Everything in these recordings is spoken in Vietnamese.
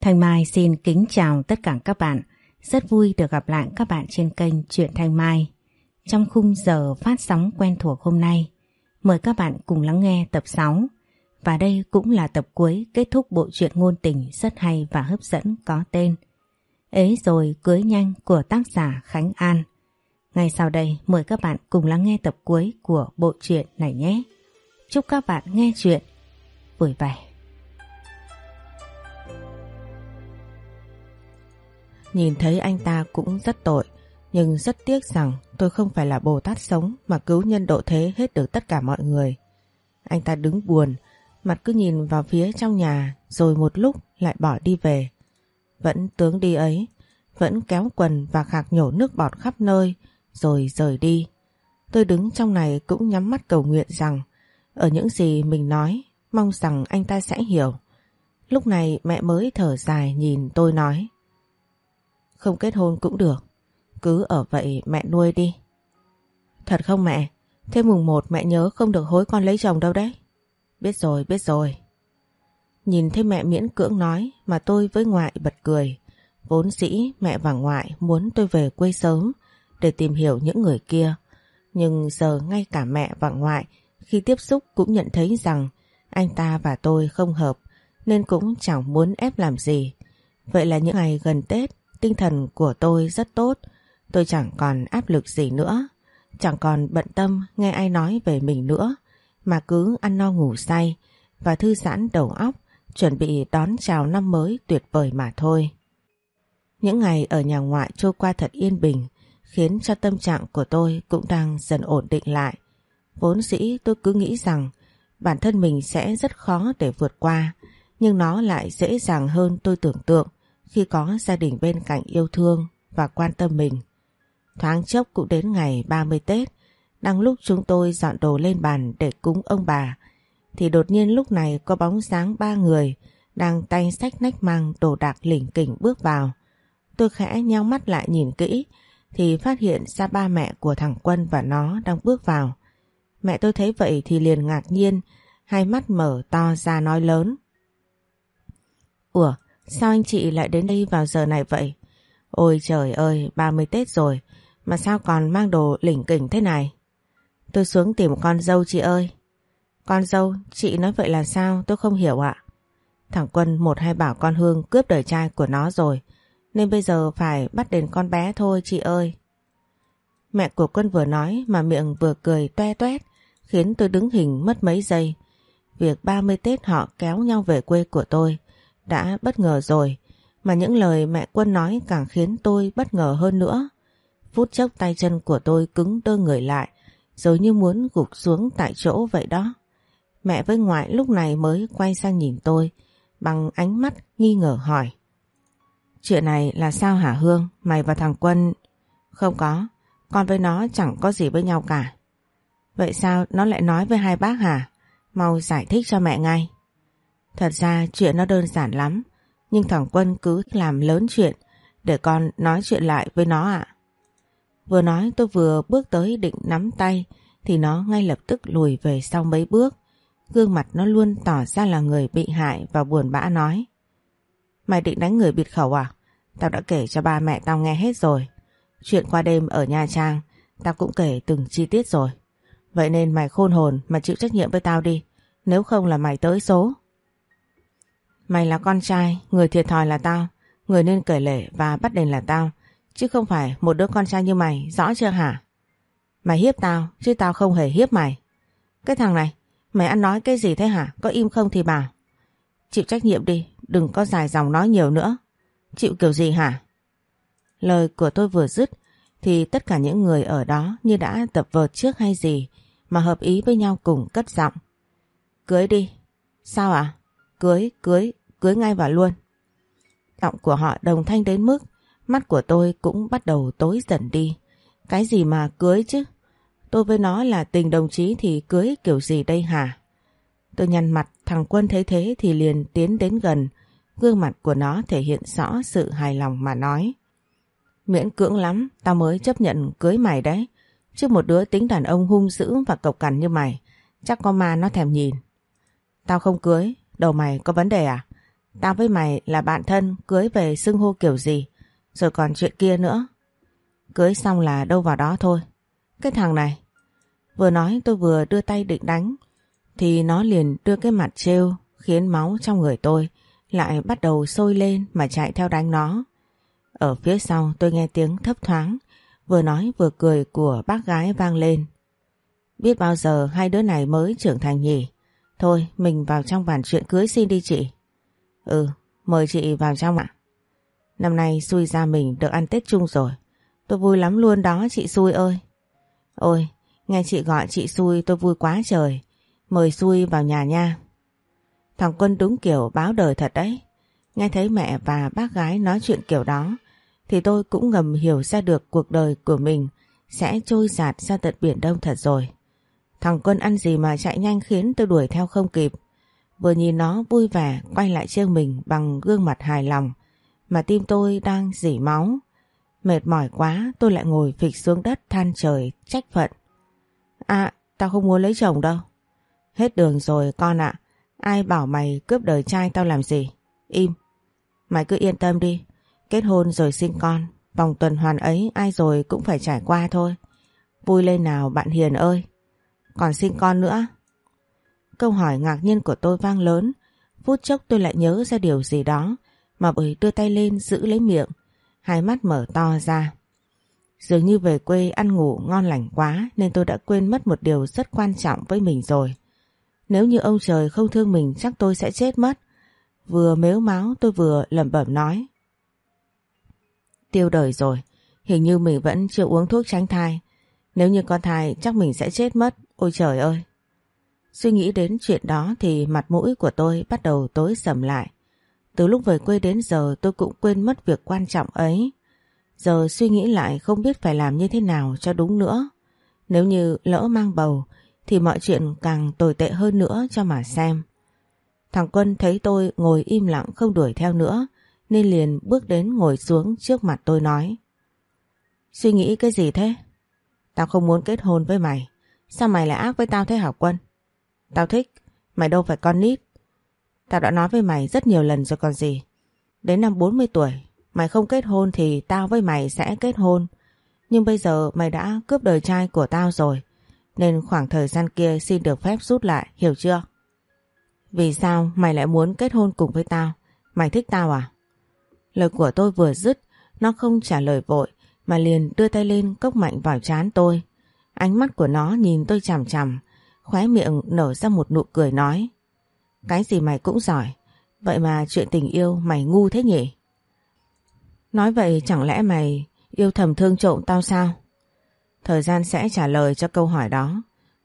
Thanh Mai xin kính chào tất cả các bạn. Rất vui được gặp lại các bạn trên kênh Truyện Thanh Mai. Trong khung giờ phát sóng quen thuộc hôm nay, mời các bạn cùng lắng nghe tập 6. Và đây cũng là tập cuối kết thúc bộ truyện ngôn tình rất hay và hấp dẫn có tên Ế rồi cưới nhanh của tác giả Khánh An. Ngay sau đây mời các bạn cùng lắng nghe tập cuối của bộ truyện này nhé. Chúc các bạn nghe chuyện vui vẻ. Nhìn thấy anh ta cũng rất tội, nhưng rất tiếc rằng tôi không phải là Bồ Tát sống mà cứu nhân độ thế hết được tất cả mọi người. Anh ta đứng buồn, mặt cứ nhìn vào phía trong nhà rồi một lúc lại bỏ đi về. Vẫn tướng đi ấy, vẫn kéo quần và khạc nhổ nước bọt khắp nơi rồi rời đi. Tôi đứng trong này cũng nhắm mắt cầu nguyện rằng ở những gì mình nói mong rằng anh ta sẽ hiểu. Lúc này mẹ mới thở dài nhìn tôi nói không kết hôn cũng được, cứ ở vậy mẹ nuôi đi. Thật không mẹ? Thế mùng một mẹ nhớ không được hối con lấy chồng đâu đấy. Biết rồi, biết rồi. Nhìn thấy mẹ miễn cưỡng nói mà tôi với ngoại bật cười. Vốn dĩ mẹ và ngoại muốn tôi về quê sớm để tìm hiểu những người kia. Nhưng giờ ngay cả mẹ và ngoại khi tiếp xúc cũng nhận thấy rằng anh ta và tôi không hợp nên cũng chẳng muốn ép làm gì. Vậy là những ngày gần Tết tinh thần của tôi rất tốt. Tôi chẳng còn áp lực gì nữa. Chẳng còn bận tâm nghe ai nói về mình nữa mà cứ ăn no ngủ say và thư giãn đầu óc chuẩn bị đón chào năm mới tuyệt vời mà thôi. Những ngày ở nhà ngoại trôi qua thật yên bình khiến cho tâm trạng của tôi cũng đang dần ổn định lại. Vốn dĩ tôi cứ nghĩ rằng bản thân mình sẽ rất khó để vượt qua, nhưng nó lại dễ dàng hơn tôi tưởng tượng khi có gia đình bên cạnh yêu thương và quan tâm mình. Thoáng chốc cũng đến ngày 30 Tết, đang lúc chúng tôi dọn đồ lên bàn để cúng ông bà, thì đột nhiên lúc này có bóng dáng ba người đang tay sách nách mang đồ đạc lỉnh kỉnh bước vào. Tôi khẽ nhau mắt lại nhìn kỹ thì phát hiện ra ba mẹ của thằng Quân và nó đang bước vào. Mẹ tôi thấy vậy thì liền ngạc nhiên, hai mắt mở to ra nói lớn. Ủa, sao anh chị lại đến đây vào giờ này vậy? Ôi trời ơi, 30 Tết rồi, mà sao còn mang đồ lỉnh kỉnh thế này? Tôi xuống tìm con dâu chị ơi. Con dâu, chị nói vậy là sao? Tôi không hiểu ạ. Thằng Quân một hai bảo con Hương cướp đời trai của nó rồi, nên bây giờ phải bắt đền con bé thôi chị ơi. Mẹ của Quân vừa nói mà miệng vừa cười toe toét khiến tôi đứng hình mất mấy giây. Việc 30 Tết họ kéo nhau về quê của tôi đã bất ngờ rồi mà những lời mẹ Quân nói càng khiến tôi bất ngờ hơn nữa. Phút chốc tay chân của tôi cứng đơ người lại rồi như muốn gục xuống tại chỗ vậy đó. Mẹ với ngoại lúc này mới quay sang nhìn tôi bằng ánh mắt nghi ngờ hỏi. Chuyện này là sao hả Hương? Mày và thằng Quân... Không có, con với nó chẳng có gì với nhau cả. Vậy sao nó lại nói với hai bác hả? Mau giải thích cho mẹ ngay. Thật ra chuyện nó đơn giản lắm, nhưng thằng Quân cứ làm lớn chuyện để con nói chuyện lại với nó ạ. Vừa nói tôi vừa bước tới định nắm tay thì nó ngay lập tức lùi về sau mấy bước. Gương mặt nó luôn tỏ ra là người bị hại và buồn bã nói. Mày định đánh người bịt khẩu à? Tao đã kể cho ba mẹ tao nghe hết rồi. Chuyện qua đêm ở Nha Trang, tao cũng kể từng chi tiết rồi. Vậy nên mày khôn hồn mà chịu trách nhiệm với tao đi. Nếu không là mày tới số. Mày là con trai, người thiệt thòi là tao. Người nên kể lể và bắt đền là tao. Chứ không phải một đứa con trai như mày, rõ chưa hả? Mày hiếp tao, chứ tao không hề hiếp mày. Cái thằng này, mày ăn nói cái gì thế hả? Có im không thì bảo. Chịu trách nhiệm đi, đừng có dài dòng nói nhiều nữa. Chịu kiểu gì hả? Lời của tôi vừa dứt thì tất cả những người ở đó như đã tập vợt trước hay gì mà hợp ý với nhau cùng cất giọng. Cưới đi. Sao ạ? À? Cưới, cưới, cưới ngay vào luôn. Giọng của họ đồng thanh đến mức mắt của tôi cũng bắt đầu tối dần đi. Cái gì mà cưới chứ? Tôi với nó là tình đồng chí thì cưới kiểu gì đây hả? Tôi nhăn mặt thằng Quân thấy thế thì liền tiến đến gần. Gương mặt của nó thể hiện rõ sự hài lòng mà nói. Miễn cưỡng lắm, tao mới chấp nhận cưới mày đấy. Chứ một đứa tính đàn ông hung dữ và cộc cằn như mày, chắc có ma nó thèm nhìn. Tao không cưới, đầu mày có vấn đề à? Tao với mày là bạn thân, cưới về xưng hô kiểu gì, rồi còn chuyện kia nữa. Cưới xong là đâu vào đó thôi. Cái thằng này, vừa nói tôi vừa đưa tay định đánh, thì nó liền đưa cái mặt trêu khiến máu trong người tôi lại bắt đầu sôi lên mà chạy theo đánh nó. Ở phía sau tôi nghe tiếng thấp thoáng, vừa nói vừa cười của bác gái vang lên. Biết bao giờ hai đứa này mới trưởng thành nhỉ? Thôi mình vào trong bàn chuyện cưới xin đi chị. Ừ, mời chị vào trong ạ. Năm nay xui ra mình được ăn Tết chung rồi. Tôi vui lắm luôn đó chị xui ơi. Ôi, nghe chị gọi chị xui tôi vui quá trời. Mời xui vào nhà nha. Thằng Quân đúng kiểu báo đời thật đấy. Nghe thấy mẹ và bác gái nói chuyện kiểu đó thì tôi cũng ngầm hiểu ra được cuộc đời của mình sẽ trôi giạt ra tận biển đông thật rồi. Thằng Quân ăn gì mà chạy nhanh khiến tôi đuổi theo không kịp. Vừa nhìn nó vui vẻ, quay lại trêu mình bằng gương mặt hài lòng mà tim tôi đang dỉ máu. Mệt mỏi quá, tôi lại ngồi phịch xuống đất than trời, trách phận. À tao không muốn lấy chồng đâu. Hết đường rồi, con ạ. Ai bảo mày cướp đời trai tao làm gì? Im. Mày cứ yên tâm đi. Kết hôn rồi sinh con. Vòng tuần hoàn ấy, ai rồi cũng phải trải qua thôi. Vui lên nào, bạn Hiền ơi. Còn sinh con nữa. Câu hỏi ngạc nhiên của tôi vang lớn. Phút chốc tôi lại nhớ ra điều gì đó. Mà bởi đưa tay lên giữ lấy miệng. Hai mắt mở to ra. Dường như về quê ăn ngủ ngon lành quá nên tôi đã quên mất một điều rất quan trọng với mình rồi. Nếu như ông trời không thương mình chắc tôi sẽ chết mất. Vừa mếu máu tôi vừa lẩm bẩm nói. Tiêu đời rồi, hình như mình vẫn chưa uống thuốc tránh thai. Nếu như có thai chắc mình sẽ chết mất, ôi trời ơi. Suy nghĩ đến chuyện đó thì mặt mũi của tôi bắt đầu tối sầm lại. Từ lúc về quê đến giờ tôi cũng quên mất việc quan trọng ấy. Giờ suy nghĩ lại không biết phải làm như thế nào cho đúng nữa. Nếu như lỡ mang bầu, thì mọi chuyện càng tồi tệ hơn nữa cho mà xem. Thằng Quân thấy tôi ngồi im lặng không đuổi theo nữa, nên liền bước đến ngồi xuống trước mặt tôi nói Suy nghĩ cái gì thế? Tao không muốn kết hôn với mày. Sao mày lại ác với tao thế hả Quân? Tao thích, mày đâu phải con nít. Tao đã nói với mày rất nhiều lần rồi còn gì. Đến năm 40 tuổi, mày không kết hôn thì tao với mày sẽ kết hôn. Nhưng bây giờ mày đã cướp đời trai của tao rồi. Nên khoảng thời gian kia xin được phép rút lại, hiểu chưa? Vì sao mày lại muốn kết hôn cùng với tao? Mày thích tao à? Lời của tôi vừa dứt, nó không trả lời vội mà liền đưa tay lên cốc mạnh vào trán tôi. Ánh mắt của nó nhìn tôi chằm chằm, khóe miệng nở ra một nụ cười nói. Cái gì mày cũng giỏi, vậy mà chuyện tình yêu mày ngu thế nhỉ? Nói vậy chẳng lẽ mày yêu thầm thương trộm tao sao? Thời gian sẽ trả lời cho câu hỏi đó.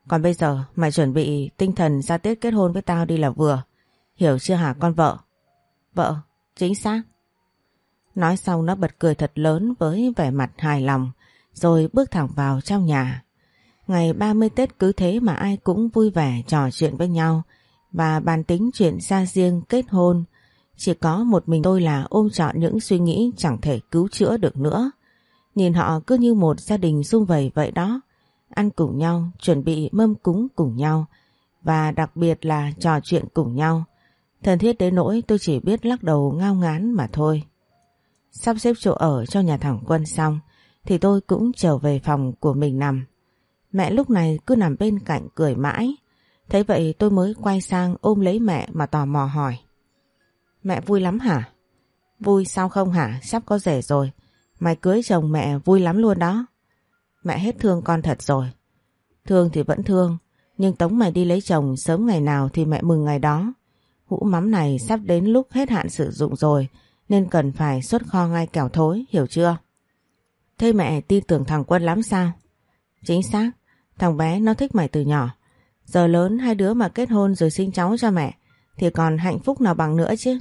Còn bây giờ mày chuẩn bị tinh thần ra tiết kết hôn với tao đi là vừa. Hiểu chưa hả con vợ? Vợ, chính xác. Nói xong nó bật cười thật lớn với vẻ mặt hài lòng rồi bước thẳng vào trong nhà. Ngày 30 Tết cứ thế mà ai cũng vui vẻ trò chuyện với nhau và bàn tính chuyện ra riêng kết hôn. Chỉ có một mình tôi là ôm trọn những suy nghĩ chẳng thể cứu chữa được nữa. Nhìn họ cứ như một gia đình sung vầy vậy đó. Ăn cùng nhau, chuẩn bị mâm cúng cùng nhau và đặc biệt là trò chuyện cùng nhau. Thân thiết đến nỗi tôi chỉ biết lắc đầu ngao ngán mà thôi. Sắp xếp chỗ ở cho nhà thẳng Quân xong thì tôi cũng trở về phòng của mình nằm. Mẹ lúc này cứ nằm bên cạnh cười mãi. thế vậy tôi mới quay sang ôm lấy mẹ mà tò mò hỏi. Mẹ vui lắm hả? Vui sao không hả? Sắp có rể rồi. Mày cưới chồng mẹ vui lắm luôn đó. Mẹ hết thương con thật rồi. Thương thì vẫn thương. Nhưng tống mày đi lấy chồng sớm ngày nào thì mẹ mừng ngày đó. Hũ mắm này sắp đến lúc hết hạn sử dụng rồi nên cần phải xuất kho ngay kẻo thối, hiểu chưa? Thế mẹ tin tưởng thằng Quân lắm sao? Chính xác, thằng bé nó thích mày từ nhỏ. Giờ lớn hai đứa mà kết hôn rồi sinh cháu cho mẹ thì còn hạnh phúc nào bằng nữa chứ.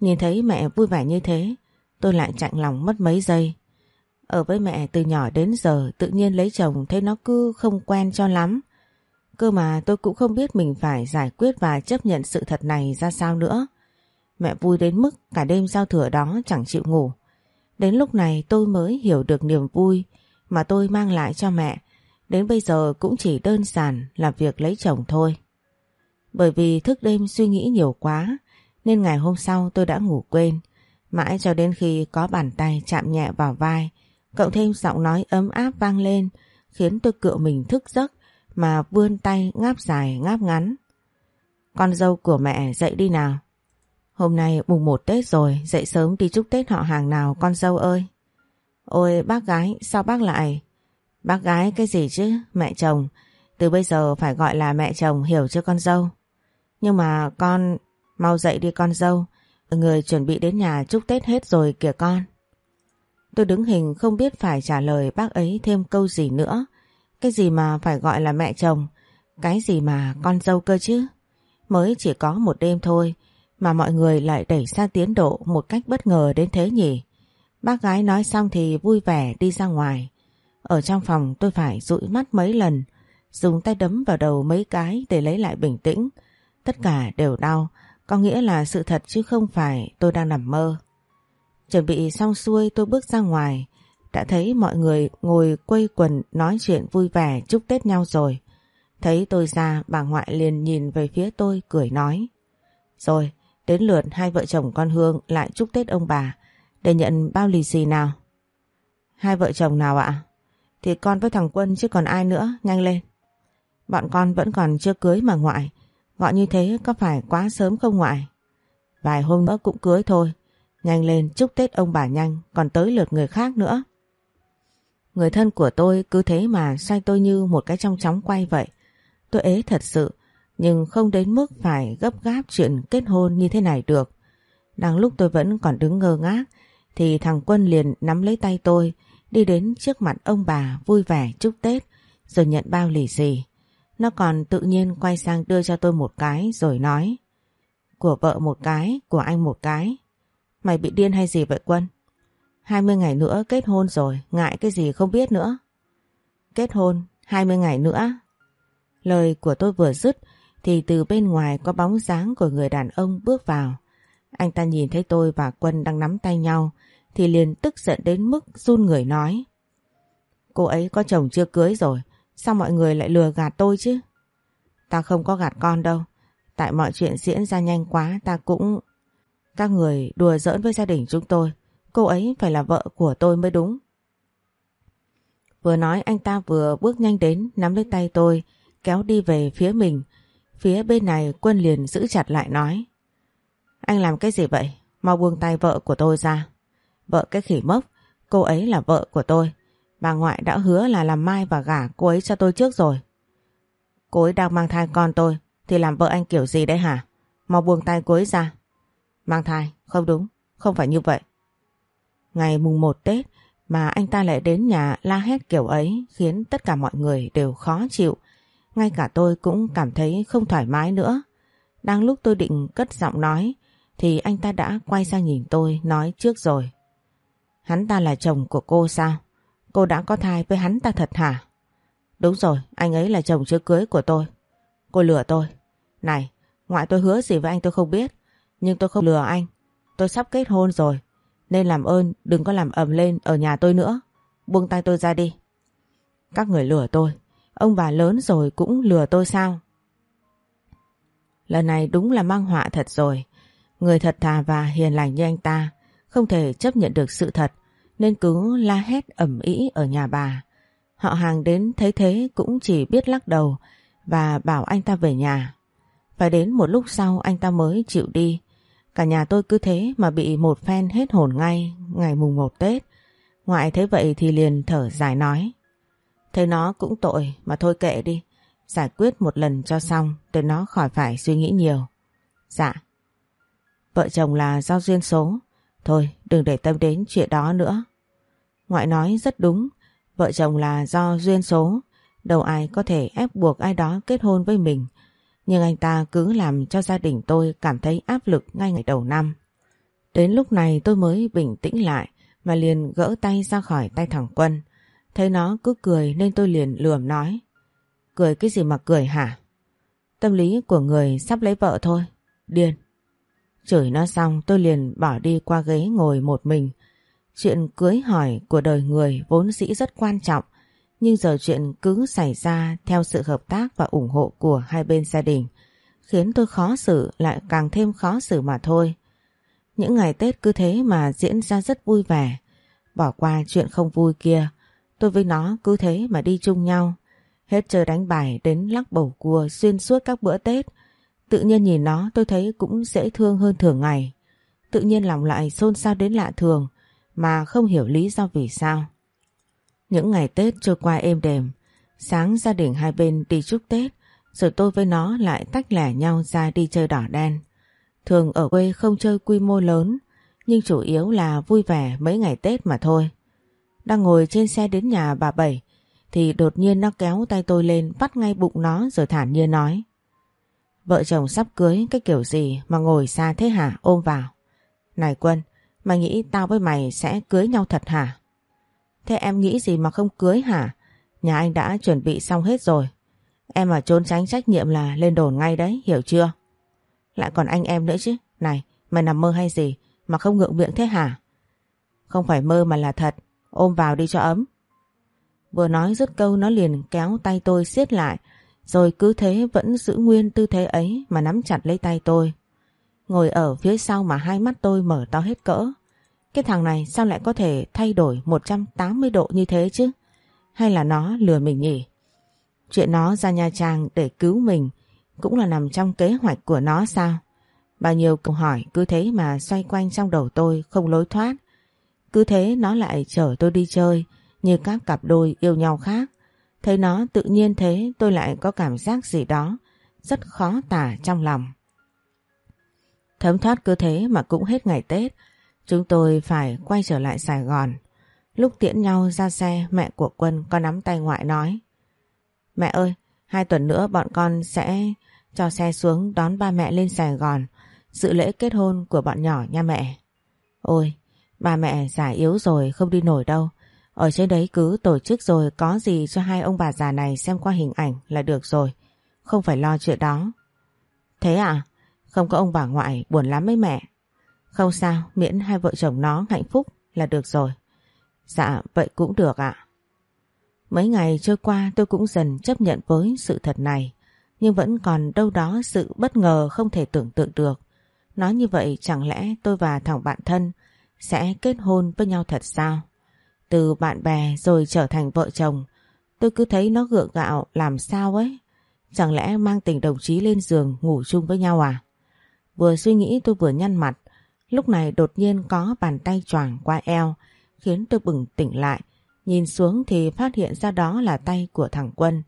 Nhìn thấy mẹ vui vẻ như thế, tôi lại chạnh lòng mất mấy giây. Ở với mẹ từ nhỏ đến giờ tự nhiên lấy chồng thấy nó cứ không quen cho lắm. Cơ mà tôi cũng không biết mình phải giải quyết và chấp nhận sự thật này ra sao nữa. Mẹ vui đến mức cả đêm giao thừa đó chẳng chịu ngủ. Đến lúc này tôi mới hiểu được niềm vui mà tôi mang lại cho mẹ. Đến bây giờ cũng chỉ đơn giản là việc lấy chồng thôi. Bởi vì thức đêm suy nghĩ nhiều quá nên ngày hôm sau tôi đã ngủ quên. Mãi cho đến khi có bàn tay chạm nhẹ vào vai, cộng thêm giọng nói ấm áp vang lên, khiến tôi cựa mình thức giấc mà vươn tay ngáp dài ngáp ngắn. Con dâu của mẹ dậy đi nào. Hôm nay mùng một Tết rồi, dậy sớm đi chúc Tết họ hàng nào con dâu ơi. Ôi bác gái, sao bác lại? Bác gái cái gì chứ, mẹ chồng. Từ bây giờ phải gọi là mẹ chồng hiểu chưa con dâu. Nhưng mà con, mau dậy đi con dâu. Người chuẩn bị đến nhà chúc Tết hết rồi kìa con. Tôi đứng hình không biết phải trả lời bác ấy thêm câu gì nữa. Cái gì mà phải gọi là mẹ chồng, cái gì mà con dâu cơ chứ. Mới chỉ có một đêm thôi mà mọi người lại đẩy xa tiến độ một cách bất ngờ đến thế nhỉ. Bác gái nói xong thì vui vẻ đi ra ngoài. Ở trong phòng tôi phải dụi mắt mấy lần, dùng tay đấm vào đầu mấy cái để lấy lại bình tĩnh. Tất cả đều đau, có nghĩa là sự thật chứ không phải tôi đang nằm mơ. Chuẩn bị xong xuôi tôi bước ra ngoài, đã thấy mọi người ngồi quây quần nói chuyện vui vẻ chúc Tết nhau rồi. Thấy tôi ra bà ngoại liền nhìn về phía tôi cười nói. Rồi, đến lượt hai vợ chồng con Hương lại chúc Tết ông bà để nhận bao lì xì nào. Hai vợ chồng nào ạ? Thì con với thằng Quân chứ còn ai nữa, nhanh lên. Bọn con vẫn còn chưa cưới mà ngoại, gọi như thế có phải quá sớm không ngoại? Vài hôm nữa cũng cưới thôi, nhanh lên chúc Tết ông bà nhanh, còn tới lượt người khác nữa. Người thân của tôi cứ thế mà xoay tôi như một cái trong chóng quay vậy. Tôi ế thật sự, nhưng không đến mức phải gấp gáp chuyện kết hôn như thế này được. Đang lúc tôi vẫn còn đứng ngơ ngác, thì thằng Quân liền nắm lấy tay tôi, đi đến trước mặt ông bà vui vẻ chúc Tết, rồi nhận bao lì xì. Nó còn tự nhiên quay sang đưa cho tôi một cái rồi nói Của vợ một cái, của anh một cái. Mày bị điên hay gì vậy Quân? 20 ngày nữa kết hôn rồi, ngại cái gì không biết nữa. Kết hôn 20 ngày nữa. Lời của tôi vừa dứt thì từ bên ngoài có bóng dáng của người đàn ông bước vào. Anh ta nhìn thấy tôi và Quân đang nắm tay nhau thì liền tức giận đến mức run người nói. Cô ấy có chồng chưa cưới rồi, sao mọi người lại lừa gạt tôi chứ? Ta không có gạt con đâu, tại mọi chuyện diễn ra nhanh quá ta cũng... Các người đùa giỡn với gia đình chúng tôi, cô ấy phải là vợ của tôi mới đúng. Vừa nói anh ta vừa bước nhanh đến nắm lấy tay tôi, kéo đi về phía mình. Phía bên này quân liền giữ chặt lại nói. Anh làm cái gì vậy? Mau buông tay vợ của tôi ra. Vợ cái khỉ mốc, cô ấy là vợ của tôi. Bà ngoại đã hứa là làm mai và gả cô ấy cho tôi trước rồi. Cô ấy đang mang thai con tôi, thì làm vợ anh kiểu gì đấy hả? Mau buông tay cô ấy ra. Mang thai, không đúng, không phải như vậy. Ngày mùng 1 Tết mà anh ta lại đến nhà la hét kiểu ấy khiến tất cả mọi người đều khó chịu. Ngay cả tôi cũng cảm thấy không thoải mái nữa. Đang lúc tôi định cất giọng nói thì anh ta đã quay sang nhìn tôi nói trước rồi. Hắn ta là chồng của cô sao? Cô đã có thai với hắn ta thật hả? Đúng rồi, anh ấy là chồng chưa cưới của tôi. Cô lừa tôi. Này, ngoại tôi hứa gì với anh tôi không biết. Nhưng tôi không lừa anh. Tôi sắp kết hôn rồi. Nên làm ơn đừng có làm ầm lên ở nhà tôi nữa. Buông tay tôi ra đi. Các người lừa tôi. Ông bà lớn rồi cũng lừa tôi sao? Lần này đúng là mang họa thật rồi. Người thật thà và hiền lành như anh ta không thể chấp nhận được sự thật nên cứ la hét ẩm ý ở nhà bà. Họ hàng đến thấy thế cũng chỉ biết lắc đầu và bảo anh ta về nhà. Phải đến một lúc sau anh ta mới chịu đi. Cả nhà tôi cứ thế mà bị một phen hết hồn ngay ngày mùng một Tết. Ngoại thấy vậy thì liền thở dài nói. Thấy nó cũng tội mà thôi kệ đi. Giải quyết một lần cho xong để nó khỏi phải suy nghĩ nhiều. Dạ. Vợ chồng là giao duyên số. Thôi đừng để tâm đến chuyện đó nữa. Ngoại nói rất đúng. Vợ chồng là do duyên số. Đâu ai có thể ép buộc ai đó kết hôn với mình. Nhưng anh ta cứ làm cho gia đình tôi cảm thấy áp lực ngay ngày đầu năm. Đến lúc này tôi mới bình tĩnh lại mà liền gỡ tay ra khỏi tay thằng Quân. Thấy nó cứ cười nên tôi liền lườm nói. Cười cái gì mà cười hả? Tâm lý của người sắp lấy vợ thôi. Điên. Chửi nó xong tôi liền bỏ đi qua ghế ngồi một mình. Chuyện cưới hỏi của đời người vốn dĩ rất quan trọng. Nhưng giờ chuyện cứ xảy ra theo sự hợp tác và ủng hộ của hai bên gia đình khiến tôi khó xử lại càng thêm khó xử mà thôi. Những ngày Tết cứ thế mà diễn ra rất vui vẻ. Bỏ qua chuyện không vui kia, tôi với nó cứ thế mà đi chung nhau. Hết chơi đánh bài đến lắc bầu cua xuyên suốt các bữa Tết. Tự nhiên nhìn nó tôi thấy cũng dễ thương hơn thường ngày. Tự nhiên lòng lại xôn xao đến lạ thường mà không hiểu lý do vì sao. Những ngày Tết trôi qua êm đềm, sáng gia đình hai bên đi chúc Tết, rồi tôi với nó lại tách lẻ nhau ra đi chơi đỏ đen. Thường ở quê không chơi quy mô lớn, nhưng chủ yếu là vui vẻ mấy ngày Tết mà thôi. Đang ngồi trên xe đến nhà bà Bảy, thì đột nhiên nó kéo tay tôi lên bắt ngay bụng nó rồi thản nhiên nói. Vợ chồng sắp cưới cái kiểu gì mà ngồi xa thế hả ôm vào. Này Quân, mày nghĩ tao với mày sẽ cưới nhau thật hả? Thế em nghĩ gì mà không cưới hả? Nhà anh đã chuẩn bị xong hết rồi. Em mà trốn tránh trách nhiệm là lên đồn ngay đấy, hiểu chưa? Lại còn anh em nữa chứ. Này, mày nằm mơ hay gì mà không ngượng miệng thế hả? Không phải mơ mà là thật. Ôm vào đi cho ấm. Vừa nói dứt câu nó liền kéo tay tôi siết lại rồi cứ thế vẫn giữ nguyên tư thế ấy mà nắm chặt lấy tay tôi. Ngồi ở phía sau mà hai mắt tôi mở to hết cỡ. Cái thằng này sao lại có thể thay đổi 180 độ như thế chứ? Hay là nó lừa mình nhỉ? Chuyện nó ra Nha Trang để cứu mình cũng là nằm trong kế hoạch của nó sao? Bao nhiêu câu hỏi cứ thế mà xoay quanh trong đầu tôi không lối thoát. Cứ thế nó lại chở tôi đi chơi như các cặp đôi yêu nhau khác. Thấy nó tự nhiên thế tôi lại có cảm giác gì đó rất khó tả trong lòng. Thấm thoát cứ thế mà cũng hết ngày Tết. Chúng tôi phải quay trở lại Sài Gòn. Lúc tiễn nhau ra xe mẹ của Quân có nắm tay ngoại nói Mẹ ơi, hai tuần nữa bọn con sẽ cho xe xuống đón ba mẹ lên Sài Gòn dự lễ kết hôn của bọn nhỏ nha mẹ. Ôi, ba mẹ già yếu rồi không đi nổi đâu. Ở trên đấy cứ tổ chức rồi có gì cho hai ông bà già này xem qua hình ảnh là được rồi. Không phải lo chuyện đó. Thế à? Không có ông bà ngoại buồn lắm mấy mẹ. Không sao, miễn hai vợ chồng nó hạnh phúc là được rồi. Dạ, vậy cũng được ạ. Mấy ngày trôi qua tôi cũng dần chấp nhận với sự thật này. Nhưng vẫn còn đâu đó sự bất ngờ không thể tưởng tượng được. Nói như vậy chẳng lẽ tôi và thằng bạn thân sẽ kết hôn với nhau thật sao? Từ bạn bè rồi trở thành vợ chồng, tôi cứ thấy nó gượng gạo làm sao ấy. Chẳng lẽ mang tình đồng chí lên giường ngủ chung với nhau à? Vừa suy nghĩ tôi vừa nhăn mặt, lúc này đột nhiên có bàn tay choàng qua eo, khiến tôi bừng tỉnh lại. Nhìn xuống thì phát hiện ra đó là tay của thằng Quân.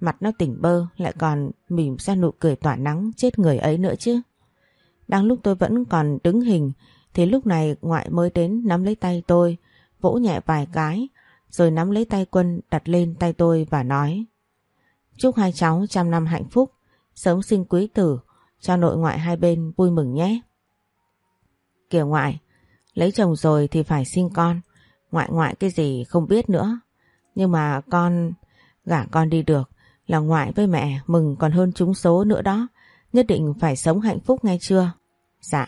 Mặt nó tỉnh bơ lại còn mỉm ra nụ cười tỏa nắng chết người ấy nữa chứ. Đang lúc tôi vẫn còn đứng hình thì lúc này ngoại mới đến nắm lấy tay tôi vỗ nhẹ vài cái rồi nắm lấy tay Quân đặt lên tay tôi và nói Chúc hai cháu trăm năm hạnh phúc, sớm sinh quý tử, cho nội ngoại hai bên vui mừng nhé. Kìa ngoại, lấy chồng rồi thì phải sinh con, ngoại ngoại cái gì không biết nữa. Nhưng mà con, gả con đi được, là ngoại với mẹ mừng còn hơn chúng số nữa đó, nhất định phải sống hạnh phúc ngay chưa? Dạ.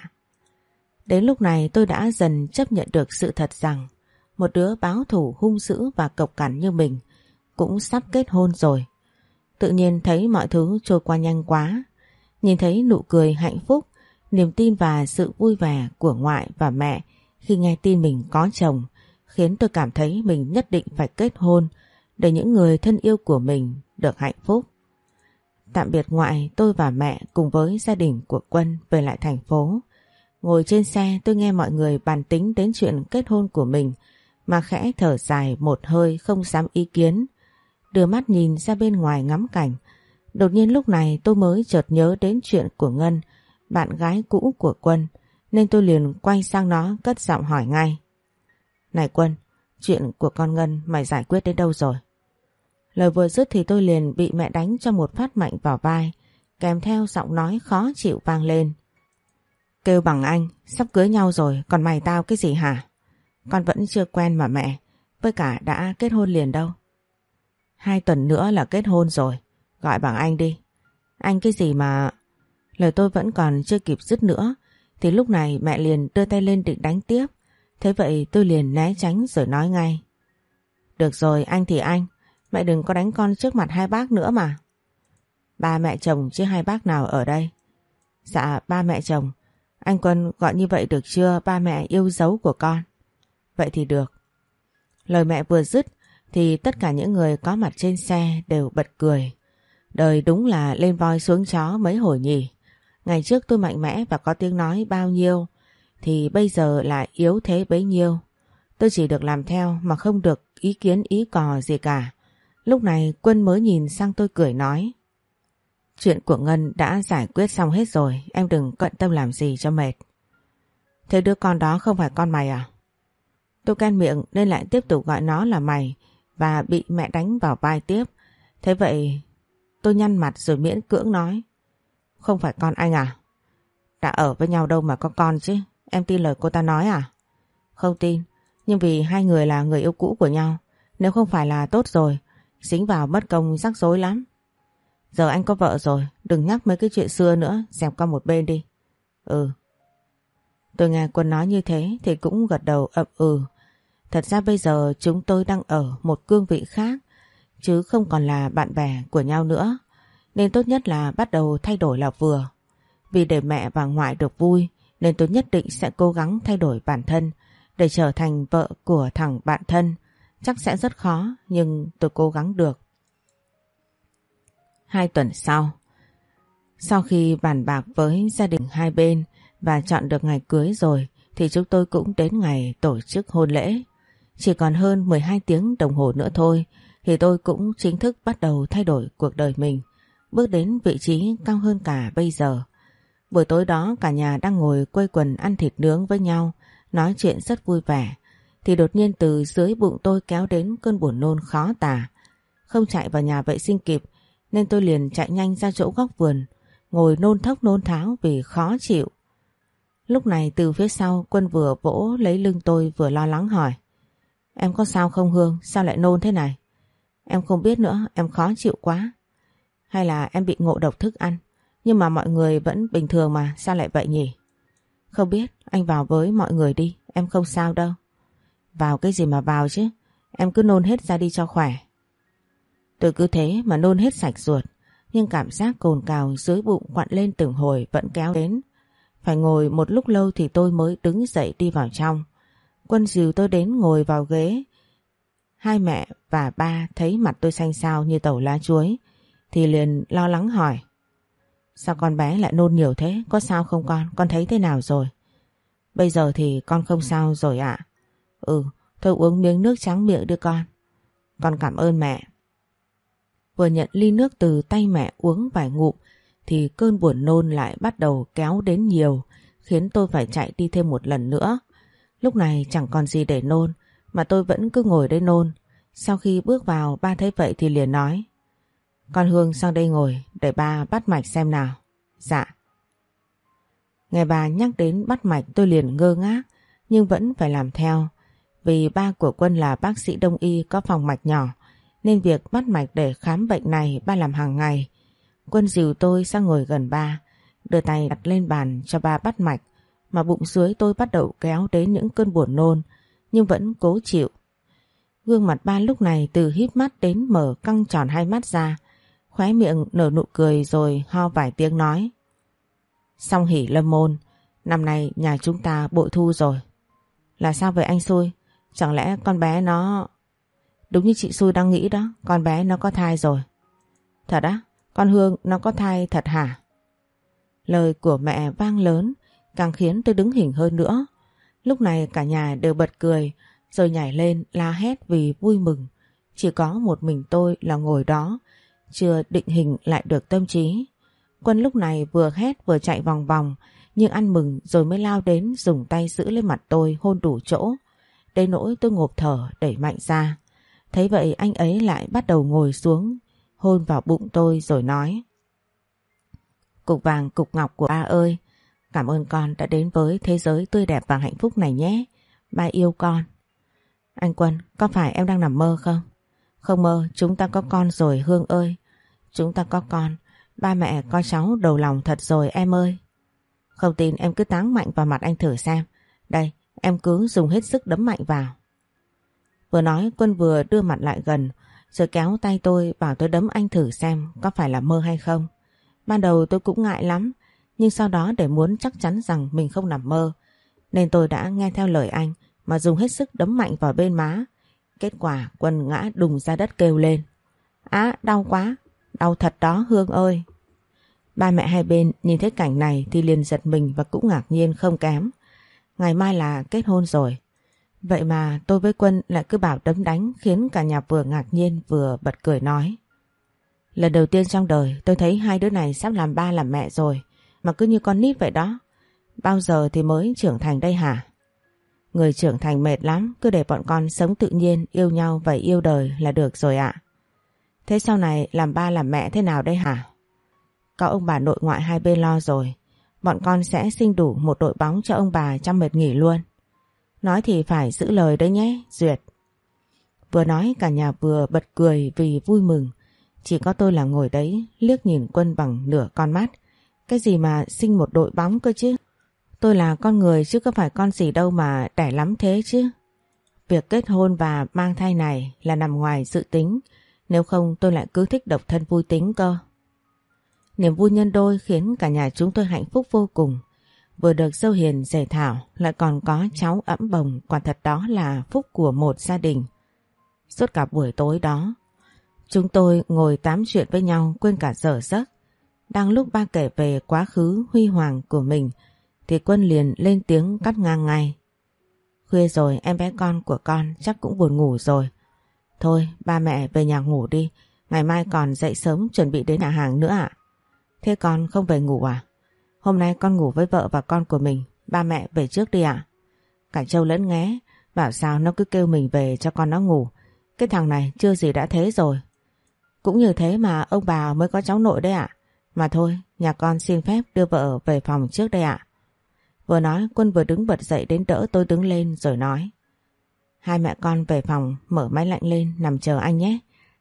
Đến lúc này tôi đã dần chấp nhận được sự thật rằng một đứa báo thủ hung dữ và cộc cằn như mình cũng sắp kết hôn rồi. Tự nhiên thấy mọi thứ trôi qua nhanh quá. Nhìn thấy nụ cười hạnh phúc, niềm tin và sự vui vẻ của ngoại và mẹ khi nghe tin mình có chồng khiến tôi cảm thấy mình nhất định phải kết hôn để những người thân yêu của mình được hạnh phúc. Tạm biệt ngoại, tôi và mẹ cùng với gia đình của Quân về lại thành phố. Ngồi trên xe tôi nghe mọi người bàn tính đến chuyện kết hôn của mình mà khẽ thở dài một hơi không dám ý kiến. Đưa mắt nhìn ra bên ngoài ngắm cảnh. Đột nhiên lúc này tôi mới chợt nhớ đến chuyện của Ngân, bạn gái cũ của Quân, nên tôi liền quay sang nó cất giọng hỏi ngay. Này Quân, chuyện của con Ngân mày giải quyết đến đâu rồi? Lời vừa dứt thì tôi liền bị mẹ đánh cho một phát mạnh vào vai, kèm theo giọng nói khó chịu vang lên. Kêu bằng anh, sắp cưới nhau rồi, còn mày tao cái gì hả? Con vẫn chưa quen mà mẹ, với cả đã kết hôn liền đâu. Hai tuần nữa là kết hôn rồi, gọi bằng anh đi. Anh cái gì mà... Lời tôi vẫn còn chưa kịp dứt nữa, thì lúc này mẹ liền đưa tay lên định đánh tiếp. Thế vậy tôi liền né tránh rồi nói ngay. Được rồi, anh thì anh, mẹ đừng có đánh con trước mặt hai bác nữa mà. Ba mẹ chồng chứ hai bác nào ở đây? Dạ ba mẹ chồng. Anh Quân gọi như vậy được chưa ba mẹ yêu dấu của con? Vậy thì được. Lời mẹ vừa dứt thì tất cả những người có mặt trên xe đều bật cười. Đời đúng là lên voi xuống chó mấy hồi nhỉ. Ngày trước tôi mạnh mẽ và có tiếng nói bao nhiêu thì bây giờ lại yếu thế bấy nhiêu. Tôi chỉ được làm theo mà không được ý kiến ý cò gì cả. Lúc này Quân mới nhìn sang tôi cười nói. Chuyện của Ngân đã giải quyết xong hết rồi, em đừng cận tâm làm gì cho mệt. Thế đứa con đó không phải con mày à? Tôi can miệng nên lại tiếp tục gọi nó là mày và bị mẹ đánh vào vai tiếp. Thế vậy tôi nhăn mặt rồi miễn cưỡng nói. Không phải con anh à? Đã ở với nhau đâu mà có con chứ, em tin lời cô ta nói à? Không tin, nhưng vì hai người là người yêu cũ của nhau, nếu không phải là tốt rồi, dính vào mất công rắc rối lắm. Giờ anh có vợ rồi, đừng nhắc mấy cái chuyện xưa nữa, dẹp qua một bên đi. Ừ. Tôi nghe Quân nói như thế thì cũng gật đầu ậm ừ. Thật ra bây giờ chúng tôi đang ở một cương vị khác, chứ không còn là bạn bè của nhau nữa. Nên tốt nhất là bắt đầu thay đổi là vừa. Vì để mẹ và ngoại được vui, nên tôi nhất định sẽ cố gắng thay đổi bản thân để trở thành vợ của thằng bạn thân. Chắc sẽ rất khó, nhưng tôi cố gắng được. Hai tuần sau, sau khi bàn bạc với gia đình hai bên và chọn được ngày cưới rồi thì chúng tôi cũng đến ngày tổ chức hôn lễ. Chỉ còn hơn 12 tiếng đồng hồ nữa thôi thì tôi cũng chính thức bắt đầu thay đổi cuộc đời mình, bước đến vị trí cao hơn cả bây giờ. Buổi tối đó cả nhà đang ngồi quây quần ăn thịt nướng với nhau, nói chuyện rất vui vẻ, thì đột nhiên từ dưới bụng tôi kéo đến cơn buồn nôn khó tả. Không chạy vào nhà vệ sinh kịp nên tôi liền chạy nhanh ra chỗ góc vườn, ngồi nôn thốc nôn tháo vì khó chịu. Lúc này từ phía sau quân vừa vỗ lấy lưng tôi vừa lo lắng hỏi. Em có sao không Hương? Sao lại nôn thế này? Em không biết nữa, em khó chịu quá. Hay là em bị ngộ độc thức ăn? Nhưng mà mọi người vẫn bình thường mà, sao lại vậy nhỉ? Không biết, anh vào với mọi người đi, em không sao đâu. Vào cái gì mà vào chứ, em cứ nôn hết ra đi cho khỏe. Tôi cứ thế mà nôn hết sạch ruột, nhưng cảm giác cồn cào dưới bụng quặn lên từng hồi vẫn kéo đến. Phải ngồi một lúc lâu thì tôi mới đứng dậy đi vào trong. Quân dìu tôi đến ngồi vào ghế. Hai mẹ và ba thấy mặt tôi xanh xao như tàu lá chuối, thì liền lo lắng hỏi. Sao con bé lại nôn nhiều thế? Có sao không con? Con thấy thế nào rồi? Bây giờ thì con không sao rồi ạ. Ừ, thôi uống miếng nước trắng miệng đưa con. Con cảm ơn mẹ. Vừa nhận ly nước từ tay mẹ uống vài ngụm thì cơn buồn nôn lại bắt đầu kéo đến nhiều khiến tôi phải chạy đi thêm một lần nữa. Lúc này chẳng còn gì để nôn mà tôi vẫn cứ ngồi đây nôn. Sau khi bước vào ba thấy vậy thì liền nói Con Hương sang đây ngồi để ba bắt mạch xem nào. Dạ. Nghe bà nhắc đến bắt mạch tôi liền ngơ ngác nhưng vẫn phải làm theo vì ba của Quân là bác sĩ đông y có phòng mạch nhỏ nên việc bắt mạch để khám bệnh này ba làm hàng ngày. Quân dìu tôi sang ngồi gần ba, đưa tay đặt lên bàn cho ba bắt mạch, mà bụng dưới tôi bắt đầu kéo đến những cơn buồn nôn, nhưng vẫn cố chịu. Gương mặt ba lúc này từ híp mắt đến mở căng tròn hai mắt ra, khóe miệng nở nụ cười rồi ho vài tiếng nói. Xong hỉ lâm môn, năm nay nhà chúng ta bội thu rồi. Là sao vậy anh xui? Chẳng lẽ con bé nó... Đúng như chị xui đang nghĩ đó, con bé nó có thai rồi. Thật á? Con Hương nó có thai thật hả? Lời của mẹ vang lớn càng khiến tôi đứng hình hơn nữa. Lúc này cả nhà đều bật cười rồi nhảy lên la hét vì vui mừng. Chỉ có một mình tôi là ngồi đó, chưa định hình lại được tâm trí. Quân lúc này vừa hét vừa chạy vòng vòng, nhưng ăn mừng rồi mới lao đến dùng tay giữ lên mặt tôi hôn đủ chỗ. đây nỗi tôi ngộp thở đẩy mạnh ra. Thấy vậy anh ấy lại bắt đầu ngồi xuống, hôn vào bụng tôi rồi nói. Cục vàng cục ngọc của ba ơi, cảm ơn con đã đến với thế giới tươi đẹp và hạnh phúc này nhé. Ba yêu con. Anh Quân, có phải em đang nằm mơ không? Không mơ, chúng ta có con rồi Hương ơi. Chúng ta có con, ba mẹ con cháu đầu lòng thật rồi em ơi. Không tin em cứ táng mạnh vào mặt anh thử xem. Đây, em cứ dùng hết sức đấm mạnh vào. Vừa nói Quân vừa đưa mặt lại gần rồi kéo tay tôi bảo tôi đấm anh thử xem có phải là mơ hay không. Ban đầu tôi cũng ngại lắm, nhưng sau đó để muốn chắc chắn rằng mình không nằm mơ, nên tôi đã nghe theo lời anh mà dùng hết sức đấm mạnh vào bên má. Kết quả Quân ngã đùng ra đất kêu lên. Á, đau quá, đau thật đó Hương ơi. Ba mẹ hai bên nhìn thấy cảnh này thì liền giật mình và cũng ngạc nhiên không kém. Ngày mai là kết hôn rồi. Vậy mà tôi với Quân lại cứ bảo đấm đánh khiến cả nhà vừa ngạc nhiên vừa bật cười nói. Lần đầu tiên trong đời tôi thấy hai đứa này sắp làm ba làm mẹ rồi mà cứ như con nít vậy đó. Bao giờ thì mới trưởng thành đây hả? Người trưởng thành mệt lắm, cứ để bọn con sống tự nhiên, yêu nhau và yêu đời là được rồi ạ. Thế sau này làm ba làm mẹ thế nào đây hả? Có ông bà nội ngoại hai bên lo rồi, bọn con sẽ sinh đủ một đội bóng cho ông bà trong mệt nghỉ luôn. Nói thì phải giữ lời đấy nhé, Duyệt. Vừa nói cả nhà vừa bật cười vì vui mừng. Chỉ có tôi là ngồi đấy liếc nhìn quân bằng nửa con mắt. Cái gì mà sinh một đội bóng cơ chứ? Tôi là con người chứ có phải con gì đâu mà đẻ lắm thế chứ. Việc kết hôn và mang thai này là nằm ngoài dự tính. Nếu không tôi lại cứ thích độc thân vui tính cơ. Niềm vui nhân đôi khiến cả nhà chúng tôi hạnh phúc vô cùng. Vừa được dâu hiền rể thảo lại còn có cháu ấm bồng quả thật đó là phúc của một gia đình. Suốt cả buổi tối đó, chúng tôi ngồi tám chuyện với nhau quên cả giờ giấc. Đang lúc ba kể về quá khứ huy hoàng của mình thì Quân liền lên tiếng cắt ngang ngay. Khuya rồi em bé con của con chắc cũng buồn ngủ rồi. Thôi ba mẹ về nhà ngủ đi, ngày mai còn dậy sớm chuẩn bị đến nhà hàng nữa ạ. Thế con không về ngủ à? Hôm nay con ngủ với vợ và con của mình, ba mẹ về trước đi ạ. Cả Châu lẫn nghé, bảo sao nó cứ kêu mình về cho con nó ngủ. Cái thằng này chưa gì đã thế rồi. Cũng như thế mà ông bà mới có cháu nội đấy ạ. Mà thôi, nhà con xin phép đưa vợ về phòng trước đây ạ. Vừa nói Quân vừa đứng bật dậy đến đỡ tôi đứng lên rồi nói. Hai mẹ con về phòng mở máy lạnh lên nằm chờ anh nhé.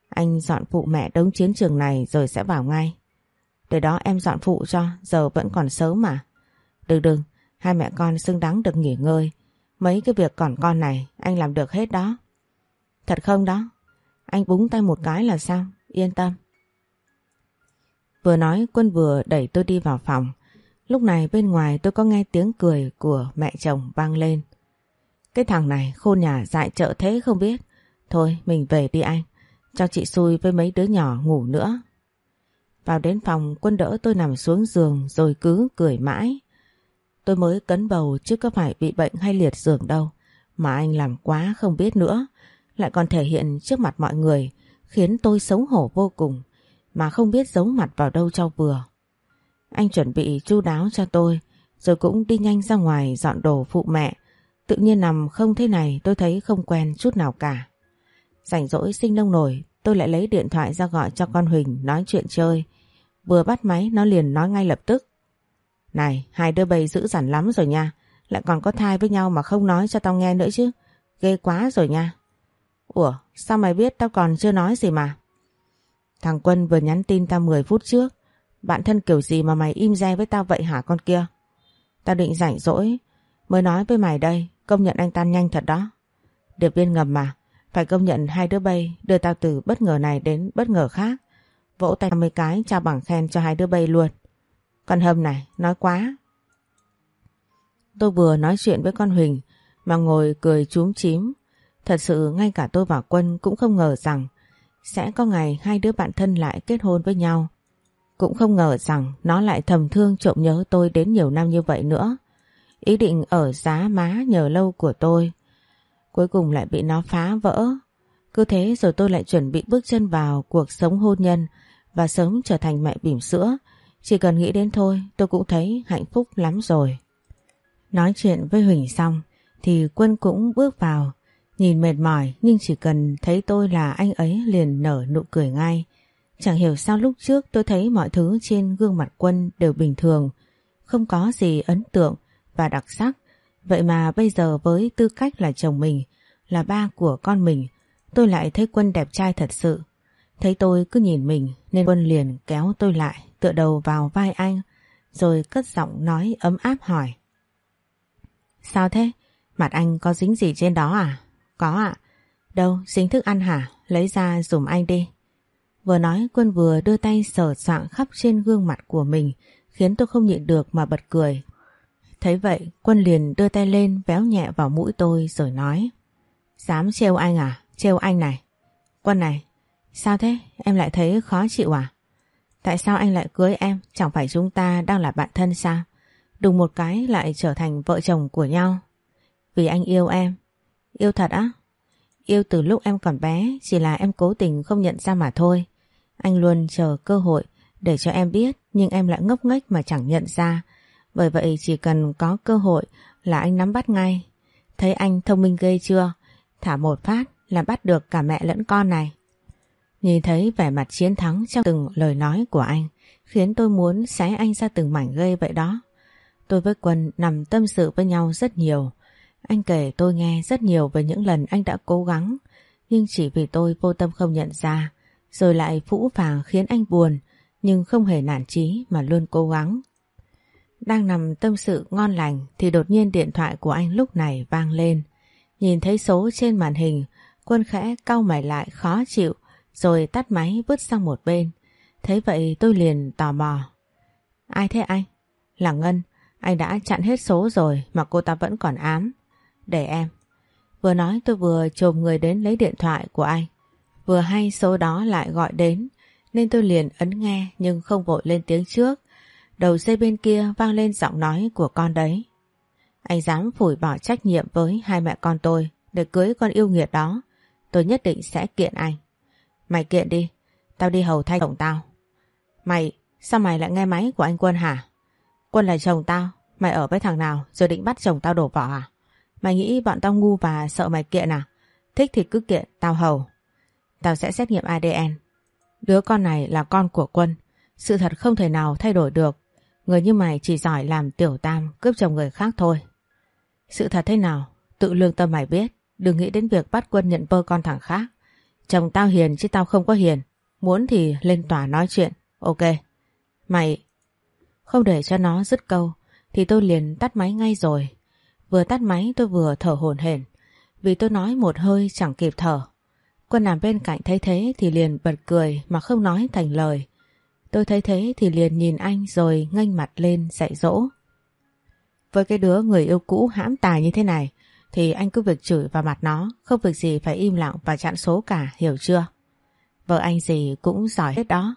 Anh dọn phụ mẹ đống chiến trường này rồi sẽ vào ngay. Để đó em dọn phụ cho, giờ vẫn còn sớm mà. Đừng đừng, hai mẹ con xứng đáng được nghỉ ngơi. Mấy cái việc còn con này anh làm được hết đó. Thật không đó? Anh búng tay một cái là sao? Yên tâm. Vừa nói, Quân vừa đẩy tôi đi vào phòng. Lúc này bên ngoài tôi có nghe tiếng cười của mẹ chồng vang lên. Cái thằng này khôn nhà dại chợ thế không biết. Thôi, mình về đi anh. Cho chị xui với mấy đứa nhỏ ngủ nữa. Vào đến phòng, quân đỡ tôi nằm xuống giường rồi cứ cười mãi. Tôi mới cấn bầu chứ có phải bị bệnh hay liệt giường đâu. Mà anh làm quá không biết nữa. Lại còn thể hiện trước mặt mọi người, khiến tôi xấu hổ vô cùng. Mà không biết giấu mặt vào đâu cho vừa. Anh chuẩn bị chu đáo cho tôi, rồi cũng đi nhanh ra ngoài dọn đồ phụ mẹ. Tự nhiên nằm không thế này, tôi thấy không quen chút nào cả. Rảnh rỗi sinh nông nổi, tôi lại lấy điện thoại ra gọi cho con Huỳnh nói chuyện chơi. Vừa bắt máy, nó liền nói ngay lập tức. Này, hai đứa bầy dữ dằn lắm rồi nha. Lại còn có thai với nhau mà không nói cho tao nghe nữa chứ. Ghê quá rồi nha. Ủa, sao mày biết tao còn chưa nói gì mà. Thằng Quân vừa nhắn tin tao 10 phút trước. Bạn thân kiểu gì mà mày im re với tao vậy hả con kia? Tao định rảnh rỗi mới nói với mày đây. Công nhận anh tan nhanh thật đó. Điệp viên ngầm mà. Phải công nhận hai đứa bay đưa tao từ bất ngờ này đến bất ngờ khác. Vỗ tay 50 cái trao bằng khen cho hai đứa bay luôn. Con Hâm này, nói quá. Tôi vừa nói chuyện với con Huỳnh mà ngồi cười chúm chím. Thật sự ngay cả tôi và Quân cũng không ngờ rằng sẽ có ngày hai đứa bạn thân lại kết hôn với nhau. Cũng không ngờ rằng nó lại thầm thương trộm nhớ tôi đến nhiều năm như vậy nữa. Ý định ở giá má nhờ lâu của tôi Cuối cùng lại bị nó phá vỡ. Cứ thế rồi tôi lại chuẩn bị bước chân vào cuộc sống hôn nhân và sớm trở thành mẹ bỉm sữa. Chỉ cần nghĩ đến thôi, tôi cũng thấy hạnh phúc lắm rồi. Nói chuyện với Huỳnh xong, thì Quân cũng bước vào. Nhìn mệt mỏi nhưng chỉ cần thấy tôi là anh ấy liền nở nụ cười ngay. Chẳng hiểu sao lúc trước tôi thấy mọi thứ trên gương mặt Quân đều bình thường. Không có gì ấn tượng và đặc sắc Vậy mà bây giờ với tư cách là chồng mình, là ba của con mình, tôi lại thấy Quân đẹp trai thật sự. Thấy tôi cứ nhìn mình nên Quân liền kéo tôi lại, tựa đầu vào vai anh, rồi cất giọng nói ấm áp hỏi. Sao thế? Mặt anh có dính gì trên đó à? Có ạ. Đâu, dính thức ăn hả? lấy ra dùm anh đi. Vừa nói Quân vừa đưa tay sờ soạng khắp trên gương mặt của mình khiến tôi không nhịn được mà bật cười. Thấy vậy Quân liền đưa tay lên véo nhẹ vào mũi tôi rồi nói Dám trêu anh à? Trêu anh này. Quân này, sao thế? Em lại thấy khó chịu à? Tại sao anh lại cưới em? Chẳng phải chúng ta đang là bạn thân sao? Đùng một cái lại trở thành vợ chồng của nhau. Vì anh yêu em. Yêu thật á? Yêu từ lúc em còn bé, chỉ là em cố tình không nhận ra mà thôi. Anh luôn chờ cơ hội để cho em biết, nhưng em lại ngốc nghếch mà chẳng nhận ra. Bởi vậy chỉ cần có cơ hội là anh nắm bắt ngay. Thấy anh thông minh ghê chưa? Thả một phát là bắt được cả mẹ lẫn con này. Nhìn thấy vẻ mặt chiến thắng trong từng lời nói của anh khiến tôi muốn xé anh ra từng mảnh gây vậy đó. Tôi với Quân nằm tâm sự với nhau rất nhiều. Anh kể tôi nghe rất nhiều về những lần anh đã cố gắng nhưng chỉ vì tôi vô tâm không nhận ra rồi lại phũ phàng khiến anh buồn nhưng không hề nản chí mà luôn cố gắng. Đang nằm tâm sự ngon lành thì đột nhiên điện thoại của anh lúc này vang lên. Nhìn thấy số trên màn hình, quân khẽ cau mày lại khó chịu rồi tắt máy vứt sang một bên. Thấy vậy tôi liền tò mò. Ai thế anh? Là Ngân, anh đã chặn hết số rồi mà cô ta vẫn còn ám. Để em. Vừa nói tôi vừa chồm người đến lấy điện thoại của anh. Vừa hay số đó lại gọi đến nên tôi liền ấn nghe nhưng không vội lên tiếng trước. Đầu dây bên kia vang lên giọng nói của con đấy. Anh dám phủi bỏ trách nhiệm với hai mẹ con tôi để cưới con yêu nghiệt đó. Tôi nhất định sẽ kiện anh. Mày kiện đi, tao đi hầu thay chồng tao. Mày, sao mày lại nghe máy của anh Quân hả? Quân là chồng tao, mày ở với thằng nào rồi định bắt chồng tao đổ vỏ à? Mày nghĩ bọn tao ngu và sợ mày kiện à? Thích thì cứ kiện, tao hầu. Tao sẽ xét nghiệm ADN. Đứa con này là con của Quân. Sự thật không thể nào thay đổi được. Người như mày chỉ giỏi làm tiểu tam cướp chồng người khác thôi. Sự thật thế nào? Tự lương tâm mày biết. Đừng nghĩ đến việc bắt Quân nhận bơ con thằng khác. Chồng tao hiền chứ tao không có hiền. Muốn thì lên tòa nói chuyện. Ok. Mày... Không để cho nó dứt câu thì tôi liền tắt máy ngay rồi. Vừa tắt máy tôi vừa thở hổn hển vì tôi nói một hơi chẳng kịp thở. Quân nằm bên cạnh thấy thế thì liền bật cười mà không nói thành lời. Tôi thấy thế thì liền nhìn anh rồi nganh mặt lên dạy dỗ. Với cái đứa người yêu cũ hãm tài như thế này thì anh cứ việc chửi vào mặt nó, không việc gì phải im lặng và chặn số cả, hiểu chưa? Vợ anh gì cũng giỏi hết đó.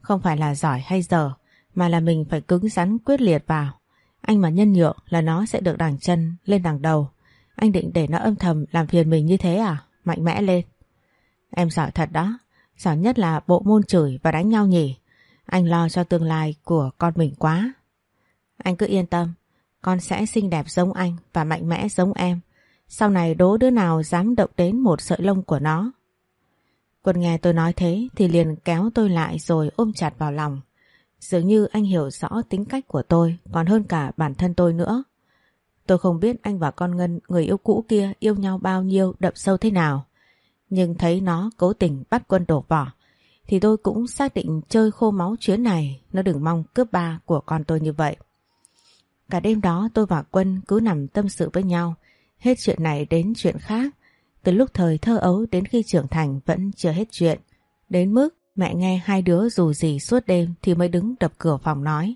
Không phải là giỏi hay dở, mà là mình phải cứng rắn quyết liệt vào. Anh mà nhân nhượng là nó sẽ được đằng chân lên đằng đầu. Anh định để nó âm thầm làm phiền mình như thế à? Mạnh mẽ lên. Em giỏi thật đó. Giỏi nhất là bộ môn chửi và đánh nhau nhỉ. Anh lo cho tương lai của con mình quá. Anh cứ yên tâm. Con sẽ xinh đẹp giống anh và mạnh mẽ giống em. Sau này đố đứa nào dám động đến một sợi lông của nó. Quân nghe tôi nói thế thì liền kéo tôi lại rồi ôm chặt vào lòng. Dường như anh hiểu rõ tính cách của tôi còn hơn cả bản thân tôi nữa. Tôi không biết anh và con Ngân người yêu cũ kia yêu nhau bao nhiêu đậm sâu thế nào. Nhưng thấy nó cố tình bắt quân đổ vỏ thì tôi cũng xác định chơi khô máu chuyến này nó đừng mong cướp ba của con tôi như vậy. Cả đêm đó tôi và Quân cứ nằm tâm sự với nhau, hết chuyện này đến chuyện khác. Từ lúc thời thơ ấu đến khi trưởng thành vẫn chưa hết chuyện. Đến mức mẹ nghe hai đứa dù gì suốt đêm thì mới đứng đập cửa phòng nói.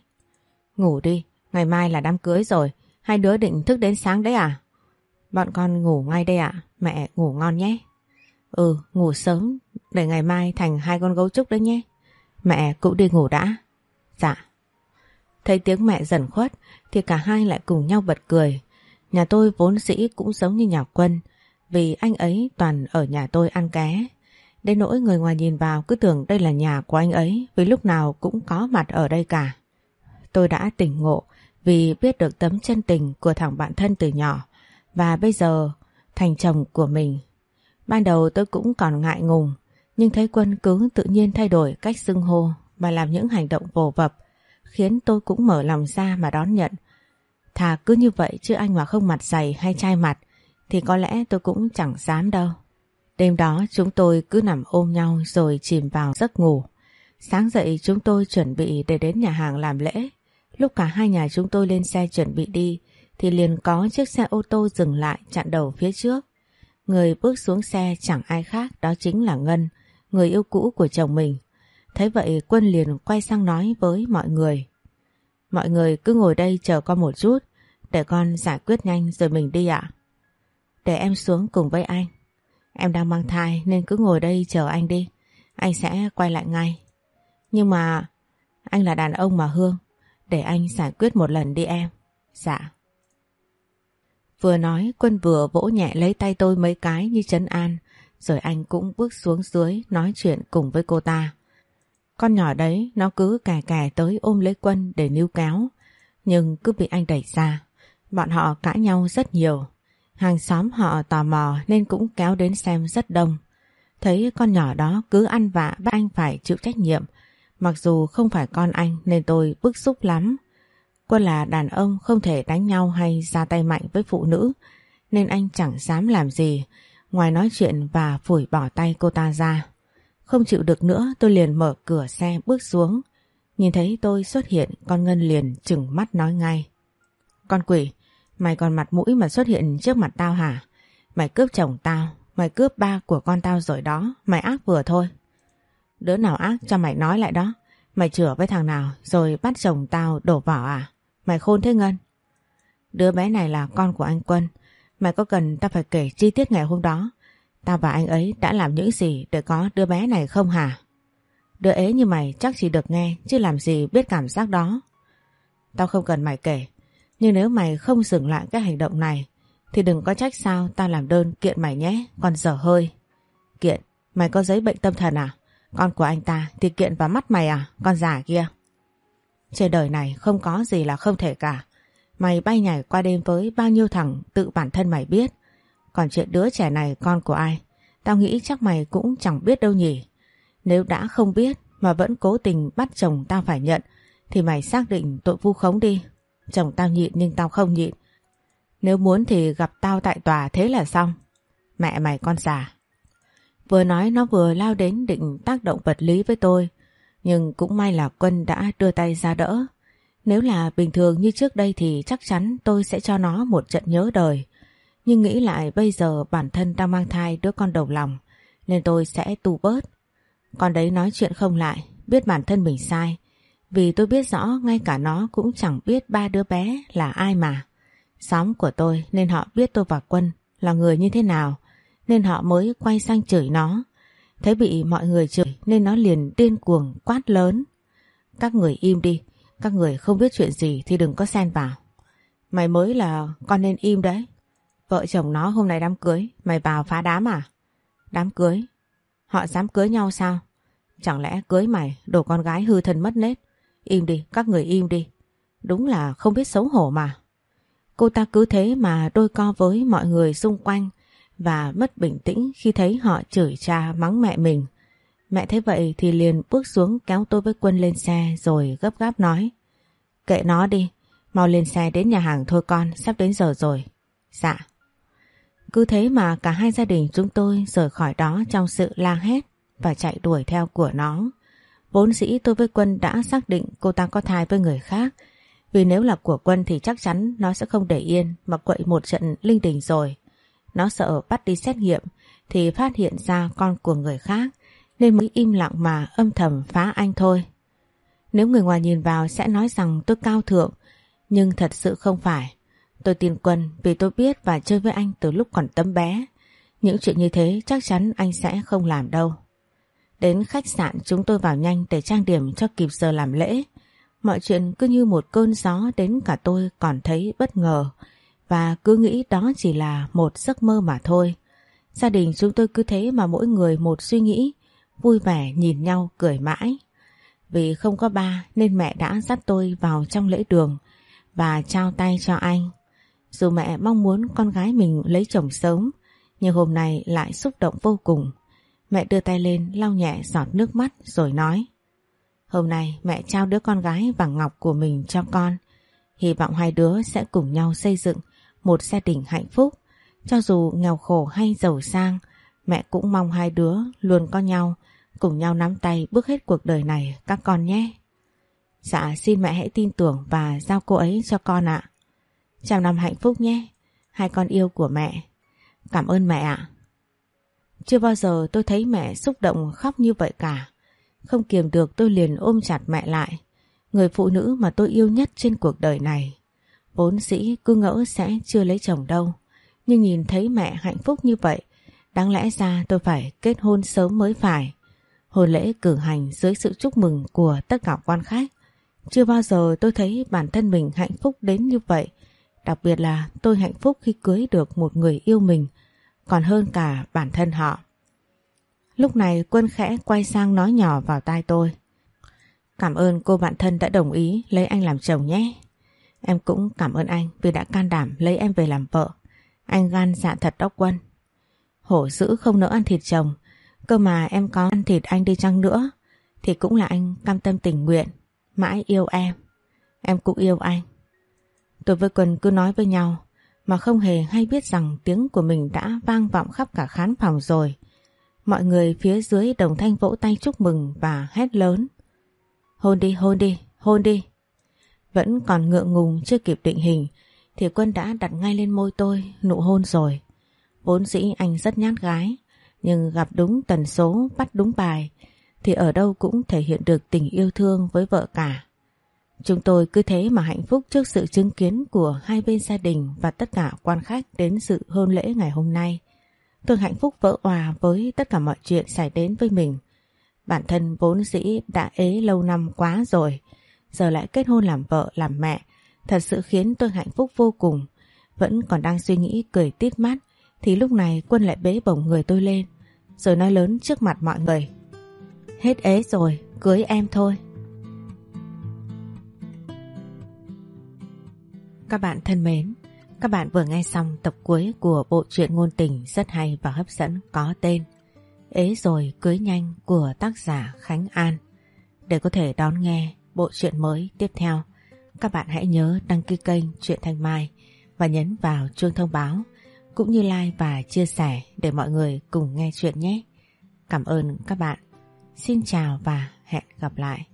Ngủ đi, ngày mai là đám cưới rồi, hai đứa định thức đến sáng đấy à? Bọn con ngủ ngay đây ạ, mẹ ngủ ngon nhé. Ừ, ngủ sớm, để ngày mai thành hai con gấu trúc đấy nhé. Mẹ cũng đi ngủ đã. Dạ. Thấy tiếng mẹ dần khuất thì cả hai lại cùng nhau bật cười. Nhà tôi vốn dĩ cũng giống như nhà quân vì anh ấy toàn ở nhà tôi ăn ké. Đến nỗi người ngoài nhìn vào, cứ tưởng đây là nhà của anh ấy, vì lúc nào cũng có mặt ở đây cả. Tôi đã tỉnh ngộ, vì biết được tấm chân tình của thằng bạn thân từ nhỏ, và bây giờ, thành chồng của mình. Ban đầu tôi cũng còn ngại ngùng, nhưng thấy Quân cứ tự nhiên thay đổi cách xưng hô và làm những hành động vồ vập, khiến tôi cũng mở lòng ra mà đón nhận. Thà cứ như vậy chứ anh mà không mặt dày hay chai mặt, thì có lẽ tôi cũng chẳng dám đâu. Đêm đó chúng tôi cứ nằm ôm nhau rồi chìm vào giấc ngủ. Sáng dậy chúng tôi chuẩn bị để đến nhà hàng làm lễ. Lúc cả hai nhà chúng tôi lên xe chuẩn bị đi thì liền có chiếc xe ô tô dừng lại chặn đầu phía trước. Người bước xuống xe chẳng ai khác đó chính là Ngân, người yêu cũ của chồng mình. Thấy vậy Quân liền quay sang nói với mọi người. Mọi người cứ ngồi đây chờ con một chút, để con giải quyết nhanh rồi mình đi ạ. Để em xuống cùng với anh. Em đang mang thai nên cứ ngồi đây chờ anh đi. Anh sẽ quay lại ngay. Nhưng mà anh là đàn ông mà Hương. Để anh giải quyết một lần đi em. Dạ. Vừa nói, Quân vừa vỗ nhẹ lấy tay tôi mấy cái như chấn an. Rồi anh cũng bước xuống dưới nói chuyện cùng với cô ta. Con nhỏ đấy, nó cứ cài cài tới ôm lấy Quân để níu kéo. Nhưng cứ bị anh đẩy ra. Bọn họ cãi nhau rất nhiều. Hàng xóm họ tò mò nên cũng kéo đến xem rất đông. Thấy con nhỏ đó cứ ăn vạ bắt anh phải chịu trách nhiệm. Mặc dù không phải con anh nên tôi bức xúc lắm. Quân là đàn ông không thể đánh nhau hay ra tay mạnh với phụ nữ nên anh chẳng dám làm gì ngoài nói chuyện và phủi bỏ tay cô ta ra. Không chịu được nữa tôi liền mở cửa xe bước xuống. Nhìn thấy tôi xuất hiện con Ngân liền chừng mắt nói ngay. Con quỷ, mày còn mặt mũi mà xuất hiện trước mặt tao hả? Mày cướp chồng tao, mày cướp ba của con tao rồi đó, mày ác vừa thôi. Đứa nào ác cho mày nói lại đó. Mày chửa với thằng nào rồi bắt chồng tao đổ vỏ à? Mày khôn thế Ngân. Đứa bé này là con của anh Quân. Mày có cần tao phải kể chi tiết ngày hôm đó Tao và anh ấy đã làm những gì để có đứa bé này không hả? Đứa ấy như mày chắc chỉ được nghe chứ làm gì biết cảm giác đó. Tao không cần mày kể. Nhưng nếu mày không dừng lại cái hành động này thì đừng có trách sao tao làm đơn kiện mày nhé, còn dở hơi. Kiện, mày có giấy bệnh tâm thần à? Con của anh ta thì kiện vào mắt mày à, con già kia. Trên đời này không có gì là không thể cả. Mày bay nhảy qua đêm với bao nhiêu thằng tự bản thân mày biết. Còn chuyện đứa trẻ này con của ai Tao nghĩ chắc mày cũng chẳng biết đâu nhỉ Nếu đã không biết Mà vẫn cố tình bắt chồng tao phải nhận Thì mày xác định tội vu khống đi Chồng tao nhịn nhưng tao không nhịn Nếu muốn thì gặp tao tại tòa thế là xong Mẹ mày con già Vừa nói nó vừa lao đến định tác động vật lý với tôi Nhưng cũng may là Quân đã đưa tay ra đỡ Nếu là bình thường như trước đây thì chắc chắn tôi sẽ cho nó một trận nhớ đời nhưng nghĩ lại bây giờ bản thân đang mang thai đứa con đầu lòng nên tôi sẽ tu bớt. con đấy nói chuyện không lại, biết bản thân mình sai. Vì tôi biết rõ ngay cả nó cũng chẳng biết ba đứa bé là ai mà. Xóm của tôi nên họ biết tôi và Quân là người như thế nào nên họ mới quay sang chửi nó. Thấy bị mọi người chửi nên nó liền điên cuồng quát lớn. Các người im đi, các người không biết chuyện gì thì đừng có xen vào. Mày mới là con nên im đấy. Vợ chồng nó hôm nay đám cưới, mày vào phá đám à? Đám cưới? Họ dám cưới nhau sao? Chẳng lẽ cưới mày, đổ con gái hư thân mất nết? Im đi, các người im đi. Đúng là không biết xấu hổ mà. Cô ta cứ thế mà đôi co với mọi người xung quanh và mất bình tĩnh khi thấy họ chửi cha mắng mẹ mình. Mẹ thấy vậy thì liền bước xuống kéo tôi với Quân lên xe rồi gấp gáp nói. Kệ nó đi, mau lên xe đến nhà hàng thôi con, sắp đến giờ rồi. Dạ. Cứ thế mà cả hai gia đình chúng tôi rời khỏi đó trong sự la hét và chạy đuổi theo của nó. Vốn dĩ tôi với Quân đã xác định cô ta có thai với người khác. Vì nếu là của Quân thì chắc chắn nó sẽ không để yên mà quậy một trận linh đình rồi. Nó sợ bắt đi xét nghiệm thì phát hiện ra con của người khác, nên mới im lặng mà âm thầm phá anh thôi. Nếu người ngoài nhìn vào sẽ nói rằng tôi cao thượng, nhưng thật sự không phải. Tôi tin Quân vì tôi biết và chơi với anh từ lúc còn tấm bé. Những chuyện như thế chắc chắn anh sẽ không làm đâu. Đến khách sạn chúng tôi vào nhanh để trang điểm cho kịp giờ làm lễ. Mọi chuyện cứ như một cơn gió đến cả tôi còn thấy bất ngờ và cứ nghĩ đó chỉ là một giấc mơ mà thôi. Gia đình chúng tôi cứ thế mà mỗi người một suy nghĩ, vui vẻ nhìn nhau cười mãi. Vì không có ba nên mẹ đã dắt tôi vào trong lễ đường và trao tay cho anh. Dù mẹ mong muốn con gái mình lấy chồng sớm, nhưng hôm nay lại xúc động vô cùng. Mẹ đưa tay lên lau nhẹ giọt nước mắt rồi nói Hôm nay mẹ trao đứa con gái vàng ngọc của mình cho con. Hy vọng hai đứa sẽ cùng nhau xây dựng một gia đình hạnh phúc. Cho dù nghèo khổ hay giàu sang, mẹ cũng mong hai đứa luôn có nhau, cùng nhau nắm tay bước hết cuộc đời này các con nhé. Dạ xin mẹ hãy tin tưởng và giao cô ấy cho con ạ. Chào năm hạnh phúc nhé. Hai con yêu của mẹ. Cảm ơn mẹ ạ. Chưa bao giờ tôi thấy mẹ xúc động khóc như vậy cả. Không kiềm được tôi liền ôm chặt mẹ lại. Người phụ nữ mà tôi yêu nhất trên cuộc đời này. Vốn sĩ cứ ngỡ sẽ chưa lấy chồng đâu. Nhưng nhìn thấy mẹ hạnh phúc như vậy, đáng lẽ ra tôi phải kết hôn sớm mới phải. Hồn lễ cử hành dưới sự chúc mừng của tất cả quan khách. Chưa bao giờ tôi thấy bản thân mình hạnh phúc đến như vậy. Đặc biệt là tôi hạnh phúc khi cưới được một người yêu mình, còn hơn cả bản thân họ. Lúc này Quân khẽ quay sang nói nhỏ vào tai tôi. Cảm ơn cô bạn thân đã đồng ý lấy anh làm chồng nhé. Em cũng cảm ơn anh vì đã can đảm lấy em về làm vợ. Anh gan dạ thật đó Quân. Hổ dữ không nỡ ăn thịt chồng, cơ mà em có ăn thịt anh đi chăng nữa, thì cũng là anh cam tâm tình nguyện, mãi yêu em. Em cũng yêu anh. Tôi với Quân cứ nói với nhau, mà không hề hay biết rằng tiếng của mình đã vang vọng khắp cả khán phòng rồi. Mọi người phía dưới đồng thanh vỗ tay chúc mừng và hét lớn. Hôn đi, hôn đi, hôn đi. Vẫn còn ngượng ngùng chưa kịp định hình thì Quân đã đặt ngay lên môi tôi nụ hôn rồi. Vốn dĩ anh rất nhát gái nhưng gặp đúng tần số bắt đúng bài thì ở đâu cũng thể hiện được tình yêu thương với vợ cả. Chúng tôi cứ thế mà hạnh phúc trước sự chứng kiến của hai bên gia đình và tất cả quan khách đến dự hôn lễ ngày hôm nay. Tôi hạnh phúc vỡ hòa với tất cả mọi chuyện xảy đến với mình. Bản thân vốn dĩ đã ế lâu năm quá rồi, giờ lại kết hôn làm vợ làm mẹ, thật sự khiến tôi hạnh phúc vô cùng. Vẫn còn đang suy nghĩ cười tít mắt, thì lúc này Quân lại bế bổng người tôi lên, rồi nói lớn trước mặt mọi người. Hết ế rồi, cưới em thôi. Các bạn thân mến, các bạn vừa nghe xong tập cuối của bộ truyện ngôn tình rất hay và hấp dẫn có tên Ế rồi cưới nhanh của tác giả Khánh An. Để có thể đón nghe bộ truyện mới tiếp theo, các bạn hãy nhớ đăng ký kênh Truyện Thanh Mai và nhấn vào chuông thông báo cũng như like và chia sẻ để mọi người cùng nghe chuyện nhé. Cảm ơn các bạn. Xin chào và hẹn gặp lại.